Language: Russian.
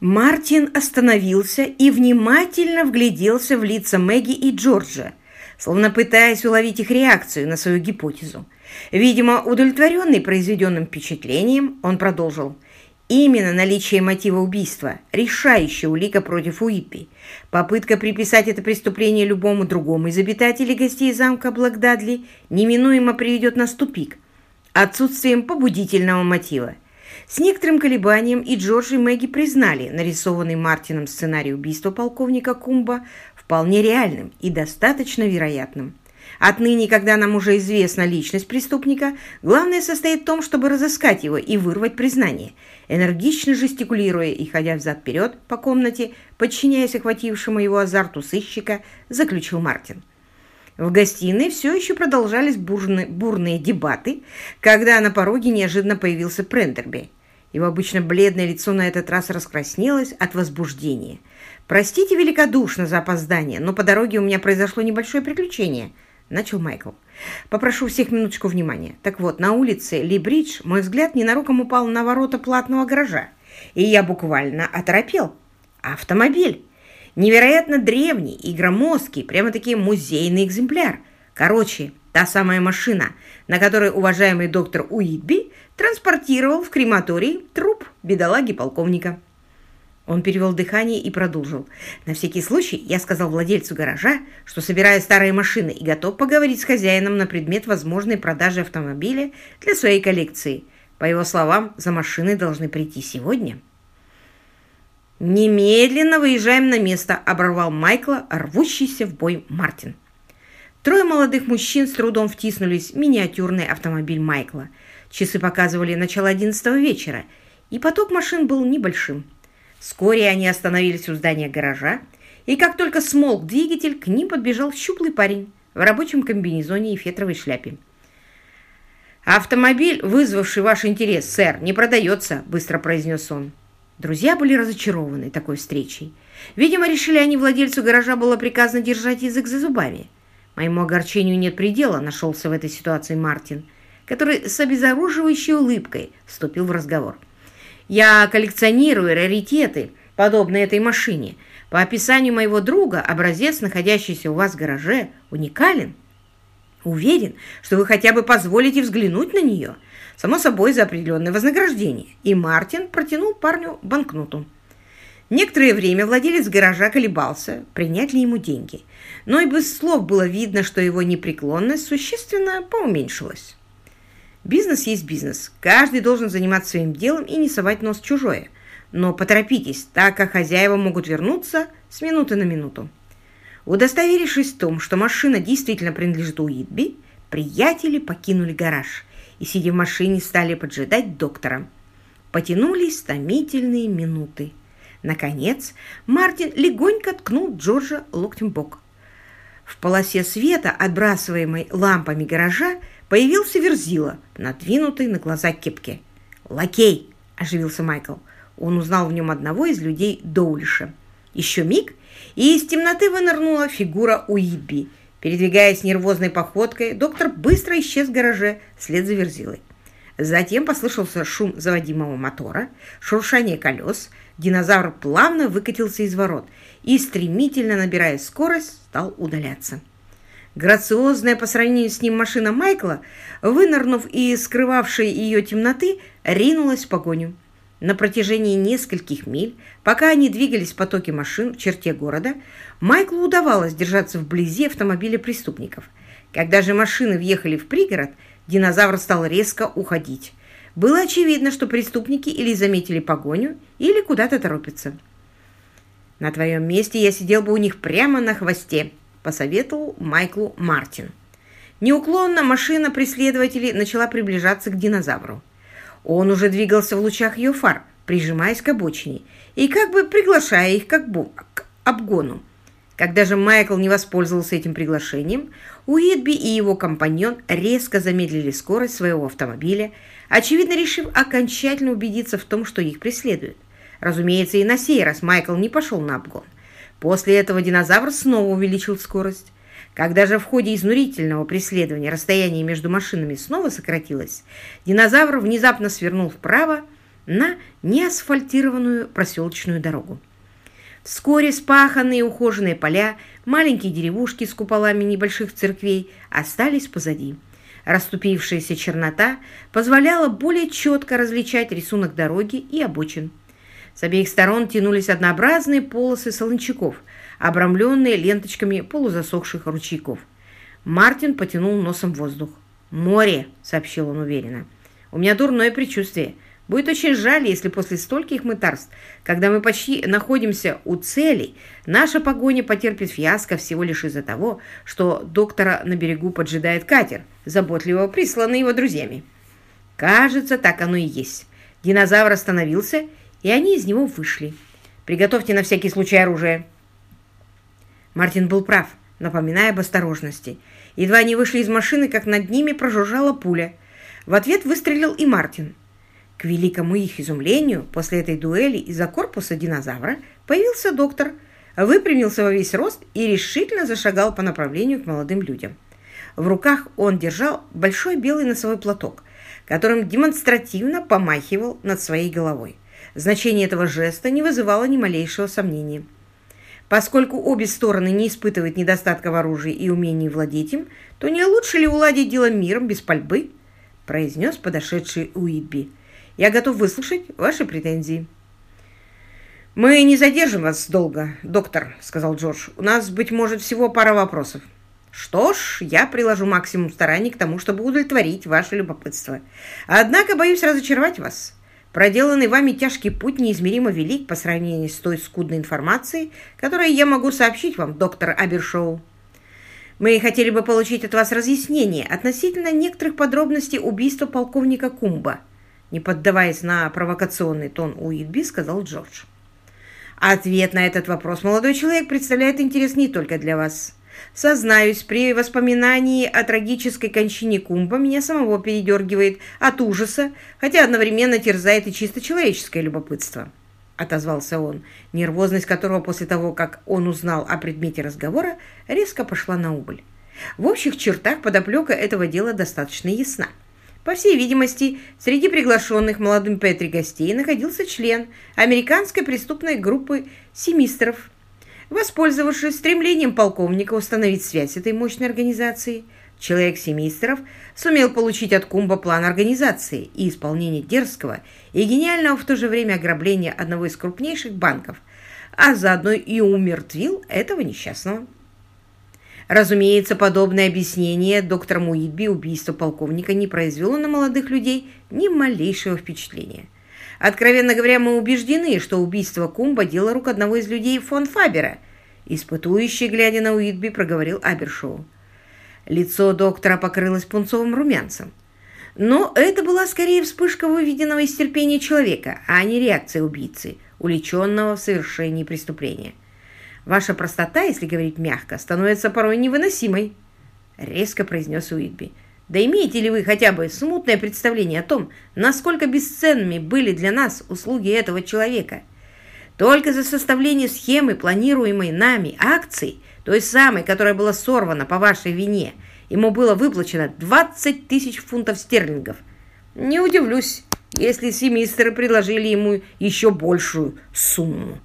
Мартин остановился и внимательно вгляделся в лица Мэгги и Джорджа, словно пытаясь уловить их реакцию на свою гипотезу. Видимо, удовлетворенный произведенным впечатлением, он продолжил. Именно наличие мотива убийства – решающая улика против Уиппи. Попытка приписать это преступление любому другому из обитателей гостей замка Блэкдадли неминуемо приведет нас в тупик отсутствием побудительного мотива. С некоторым колебанием и Джордж и Мэгги признали нарисованный Мартином сценарий убийства полковника Кумба вполне реальным и достаточно вероятным. Отныне, когда нам уже известна личность преступника, главное состоит в том, чтобы разыскать его и вырвать признание, энергично жестикулируя и ходя взад-вперед по комнате, подчиняясь охватившему его азарту сыщика, заключил Мартин. В гостиной все еще продолжались бурные, бурные дебаты, когда на пороге неожиданно появился Прендерби. Его обычно бледное лицо на этот раз раскраснелось от возбуждения. «Простите великодушно за опоздание, но по дороге у меня произошло небольшое приключение», — начал Майкл. «Попрошу всех минуточку внимания. Так вот, на улице Ли-Бридж мой взгляд ненароком упал на ворота платного гаража, и я буквально оторопел. Автомобиль! Невероятно древний и громоздкий, прямо-таки музейный экземпляр. Короче, та самая машина, на которой уважаемый доктор Уитби транспортировал в крематорий труп бедолаги полковника. Он перевел дыхание и продолжил. На всякий случай я сказал владельцу гаража, что собираю старые машины и готов поговорить с хозяином на предмет возможной продажи автомобиля для своей коллекции. По его словам, за машиной должны прийти сегодня. «Немедленно выезжаем на место», — оборвал Майкла, рвущийся в бой Мартин. Трое молодых мужчин с трудом втиснулись в миниатюрный автомобиль Майкла — Часы показывали начало одиннадцатого вечера, и поток машин был небольшим. Вскоре они остановились у здания гаража, и как только смолк двигатель, к ним подбежал щуплый парень в рабочем комбинезоне и фетровой шляпе. «Автомобиль, вызвавший ваш интерес, сэр, не продается», — быстро произнес он. Друзья были разочарованы такой встречей. Видимо, решили они, владельцу гаража было приказано держать язык за зубами. Моему огорчению нет предела, нашелся в этой ситуации Мартин — который с обезоруживающей улыбкой вступил в разговор. «Я коллекционирую раритеты, подобные этой машине. По описанию моего друга, образец, находящийся у вас в гараже, уникален. Уверен, что вы хотя бы позволите взглянуть на нее, само собой за определенное вознаграждение». И Мартин протянул парню банкноту. Некоторое время владелец гаража колебался, принять ли ему деньги, но и без слов было видно, что его непреклонность существенно поуменьшилась. Бизнес есть бизнес. Каждый должен заниматься своим делом и не совать нос чужое. Но поторопитесь, так как хозяева могут вернуться с минуты на минуту. Удостоверившись в том, что машина действительно принадлежит Уитби, приятели покинули гараж и, сидя в машине, стали поджидать доктора. Потянулись томительные минуты. Наконец, Мартин легонько ткнул Джорджа локтем в бок. В полосе света, отбрасываемой лампами гаража, Появился Верзила, надвинутый на глаза кепки. «Лакей!» – оживился Майкл. Он узнал в нем одного из людей Доулиша. Еще миг, и из темноты вынырнула фигура Уиби. Передвигаясь нервозной походкой, доктор быстро исчез в гараже вслед за Верзилой. Затем послышался шум заводимого мотора, шуршание колес. Динозавр плавно выкатился из ворот и, стремительно набирая скорость, стал удаляться. Грациозная по сравнению с ним машина Майкла, вынырнув из скрывавшей ее темноты, ринулась в погоню. На протяжении нескольких миль, пока они двигались в потоке машин в черте города, Майклу удавалось держаться вблизи автомобиля преступников. Когда же машины въехали в пригород, динозавр стал резко уходить. Было очевидно, что преступники или заметили погоню, или куда-то торопятся. «На твоем месте я сидел бы у них прямо на хвосте», посоветовал Майклу Мартин. Неуклонно машина преследователей начала приближаться к динозавру. Он уже двигался в лучах ее фар, прижимаясь к обочине и как бы приглашая их как бы к обгону. Когда же Майкл не воспользовался этим приглашением, Уитби и его компаньон резко замедлили скорость своего автомобиля, очевидно решив окончательно убедиться в том, что их преследуют. Разумеется, и на сей раз Майкл не пошел на обгон. После этого динозавр снова увеличил скорость. Когда же в ходе изнурительного преследования расстояние между машинами снова сократилось, динозавр внезапно свернул вправо на неасфальтированную проселочную дорогу. Вскоре спаханные ухоженные поля, маленькие деревушки с куполами небольших церквей остались позади. Расступившаяся чернота позволяла более четко различать рисунок дороги и обочин. С обеих сторон тянулись однообразные полосы солончаков, обрамленные ленточками полузасохших ручейков. Мартин потянул носом воздух. «Море!» — сообщил он уверенно. «У меня дурное предчувствие. Будет очень жаль, если после стольких мытарств, когда мы почти находимся у цели, наша погоня потерпит фиаско всего лишь из-за того, что доктора на берегу поджидает катер, заботливо присланный его друзьями. Кажется, так оно и есть. Динозавр остановился, и они из него вышли. Приготовьте на всякий случай оружие. Мартин был прав, напоминая об осторожности. Едва они вышли из машины, как над ними прожужжала пуля. В ответ выстрелил и Мартин. К великому их изумлению, после этой дуэли из-за корпуса динозавра появился доктор, выпрямился во весь рост и решительно зашагал по направлению к молодым людям. В руках он держал большой белый носовой платок, которым демонстративно помахивал над своей головой. Значение этого жеста не вызывало ни малейшего сомнения. Поскольку обе стороны не испытывают недостатка в оружии и умении владеть им, то не лучше ли уладить дело миром без пальбы? произнес подошедший Уитби. Я готов выслушать ваши претензии. «Мы не задержим вас долго, доктор», — сказал Джордж. «У нас, быть может, всего пара вопросов». «Что ж, я приложу максимум стараний к тому, чтобы удовлетворить ваше любопытство. Однако боюсь разочаровать вас. Проделанный вами тяжкий путь неизмеримо велик по сравнению с той скудной информацией, которую я могу сообщить вам, доктор Абершоу. Мы хотели бы получить от вас разъяснение относительно некоторых подробностей убийства полковника Кумба» не поддаваясь на провокационный тон Уитби, сказал Джордж. Ответ на этот вопрос, молодой человек, представляет интерес не только для вас. Сознаюсь, при воспоминании о трагической кончине Кумба меня самого передергивает от ужаса, хотя одновременно терзает и чисто человеческое любопытство. Отозвался он, нервозность которого после того, как он узнал о предмете разговора, резко пошла на убыль. В общих чертах подоплека этого дела достаточно ясна. По всей видимости, среди приглашенных молодым Петри гостей находился член американской преступной группы «Семистров». Воспользовавшись стремлением полковника установить связь этой мощной организации, человек Семистров сумел получить от Кумба план организации и исполнения дерзкого и гениального в то же время ограбления одного из крупнейших банков, а заодно и умертвил этого несчастного. Разумеется, подобное объяснение доктора Муидби убийства полковника не произвело на молодых людей ни малейшего впечатления. Откровенно говоря, мы убеждены, что убийство Кумба – дело рук одного из людей фон Фабера. Испытующий, глядя на Уитби, проговорил Абершоу. Лицо доктора покрылось пунцовым румянцем. Но это была скорее вспышка выведенного из терпения человека, а не реакция убийцы, уличенного в совершении преступления. Ваша простота, если говорить мягко, становится порой невыносимой», — резко произнес Уитби. «Да имеете ли вы хотя бы смутное представление о том, насколько бесценными были для нас услуги этого человека? Только за составление схемы, планируемой нами акций, той самой, которая была сорвана по вашей вине, ему было выплачено 20 тысяч фунтов стерлингов. Не удивлюсь, если семистры предложили ему еще большую сумму».